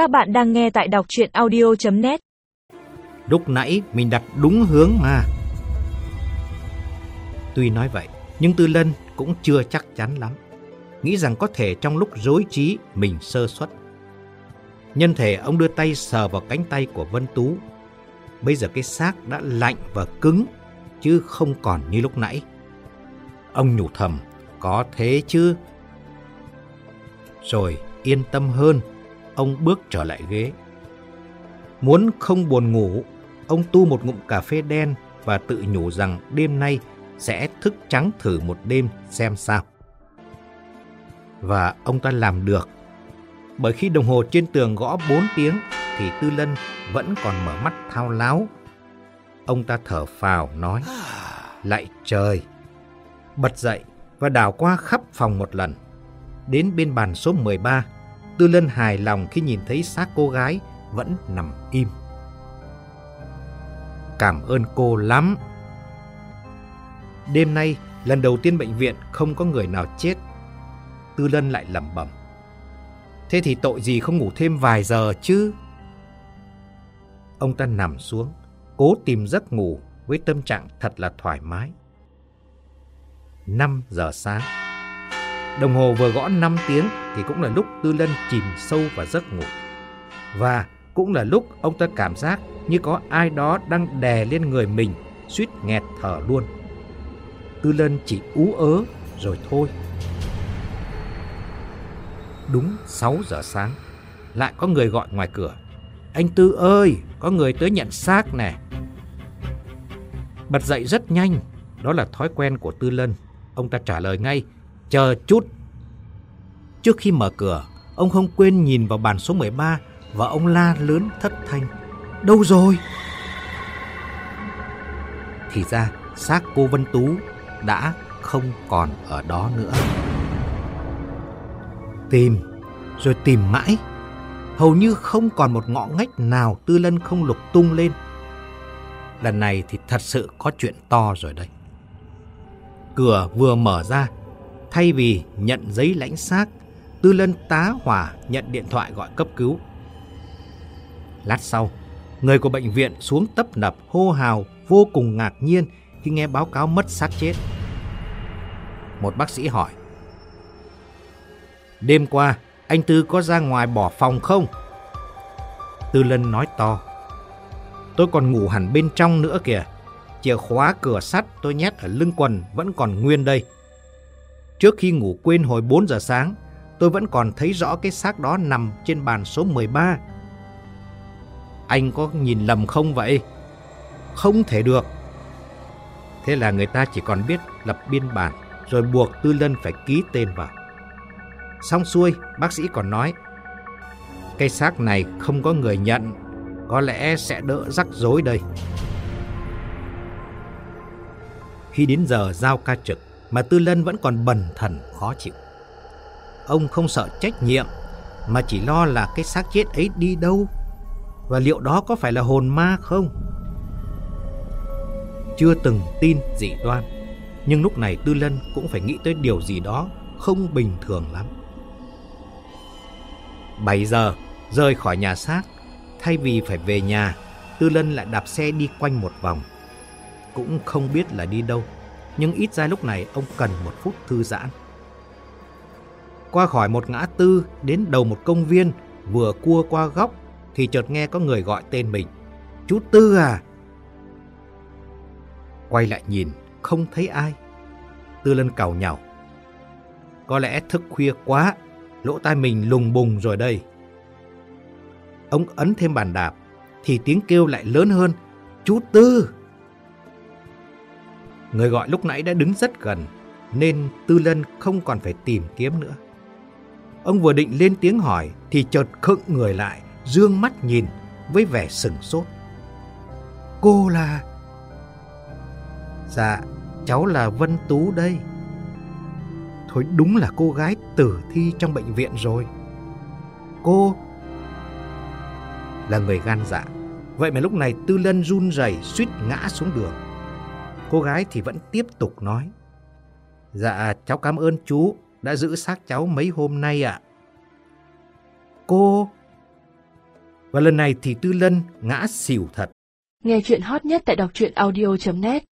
Các bạn đang nghe tại đọc chuyện audio.net Lúc nãy mình đặt đúng hướng mà. Tuy nói vậy, nhưng Tư Lân cũng chưa chắc chắn lắm. Nghĩ rằng có thể trong lúc rối trí mình sơ suất. Nhân thể ông đưa tay sờ vào cánh tay của Vân Tú. Bây giờ cái xác đã lạnh và cứng, chứ không còn như lúc nãy. Ông nhủ thầm, có thế chứ. Rồi yên tâm hơn, ông bước trở lại ghế. Muốn không buồn ngủ, ông tu một ngụm cà phê đen và tự nhủ rằng đêm nay sẽ thức trắng thử một đêm xem sao. Và ông ta làm được. Bởi khi đồng hồ trên tường gõ 4 tiếng thì Tư Lân vẫn còn mở mắt thao láo. Ông ta thở phào nói, lại trời. Bật dậy và đảo qua khắp phòng một lần. Đến bên bàn số 13, Tư Lân hài lòng khi nhìn thấy xác cô gái vẫn nằm im. Cảm ơn cô lắm. Đêm nay, lần đầu tiên bệnh viện không có người nào chết. Tư Lân lại lẩm bẩm. Thế thì tội gì không ngủ thêm vài giờ chứ? Ông ta nằm xuống, cố tìm giấc ngủ với tâm trạng thật là thoải mái. 5 giờ sáng. Đồng hồ vừa gõ 5 tiếng thì cũng là lúc Tư Lân chìm sâu vào giấc ngủ. Và cũng là lúc ông ta cảm giác như có ai đó đang đè lên người mình, suýt nghẹt thở luôn. Tư Lân chỉ ú ớ rồi thôi. Đúng 6 giờ sáng, lại có người gọi ngoài cửa. Anh Tư ơi, có người tới nhận xác nè. Bật dậy rất nhanh, đó là thói quen của Tư Lân. Ông ta trả lời ngay, chờ chút. Trước khi mở cửa, ông không quên nhìn vào bàn số 13 và ông la lớn thất thanh. Đâu rồi? Thì ra xác cô Vân Tú đã không còn ở đó nữa. Tìm, rồi tìm mãi. Hầu như không còn một ngõ ngách nào Tư Lân không lục tung lên. Lần này thì thật sự có chuyện to rồi đây. Cửa vừa mở ra, thay vì nhận giấy lãnh xác, Tư Lân tá hỏa nhận điện thoại gọi cấp cứu. Lát sau, người của bệnh viện xuống tấp nập hô hào vô cùng ngạc nhiên khi nghe báo cáo mất xác chết. Một bác sĩ hỏi. Đêm qua, anh Tư có ra ngoài bỏ phòng không? Tư Lân nói to. Tôi còn ngủ hẳn bên trong nữa kìa. Chìa khóa cửa sắt tôi nhét ở lưng quần vẫn còn nguyên đây. Trước khi ngủ quên hồi 4 giờ sáng, tôi vẫn còn thấy rõ cái xác đó nằm trên bàn số 13. Anh có nhìn lầm không vậy? Không thể được. Thế là người ta chỉ còn biết lập biên bản rồi buộc Tư Lân phải ký tên vào. Xong xuôi, bác sĩ còn nói cái xác này không có người nhận Có lẽ sẽ đỡ rắc rối đây Khi đến giờ giao ca trực mà Tư Lân vẫn còn bần thần khó chịu. Ông không sợ trách nhiệm Mà chỉ lo là cái xác chết ấy đi đâu. Và liệu đó có phải là hồn ma không? Chưa từng tin dị đoan Nhưng lúc này Tư Lân cũng phải nghĩ tới điều gì đó Không bình thường lắm. 7 giờ, rời khỏi nhà xác, thay vì phải về nhà, Tư Lân lại đạp xe đi quanh một vòng. Cũng không biết là đi đâu, nhưng ít ra lúc này ông cần một phút thư giãn. Qua khỏi một ngã tư đến đầu một công viên, vừa cua qua góc thì chợt nghe có người gọi tên mình. Chú Tư à? Quay lại nhìn, không thấy ai. Tư Lân cào nhào. Có lẽ thức khuya quá lỗ tai mình lùng bùng rồi đây. Ông ấn thêm bàn đạp, thì tiếng kêu lại lớn hơn, chú Tư. Người gọi lúc nãy đã đứng rất gần, nên Tư Lân không còn phải tìm kiếm nữa. Ông vừa định lên tiếng hỏi, thì chợt khựng người lại, dương mắt nhìn với vẻ sừng sốt. Cô là... Dạ, cháu là Vân Tú đây. Thôi đúng là cô gái tử thi trong bệnh viện rồi. Cô là người gan dạ. Vậy mà lúc này Tư Lân run rẩy suýt ngã xuống đường. Cô gái thì vẫn tiếp tục nói. Dạ cháu cảm ơn chú đã giữ xác cháu mấy hôm nay ạ. Cô... Và lần này thì Tư Lân ngã xỉu thật. Nghe chuyện hot nhất tại đọc truyện audio.net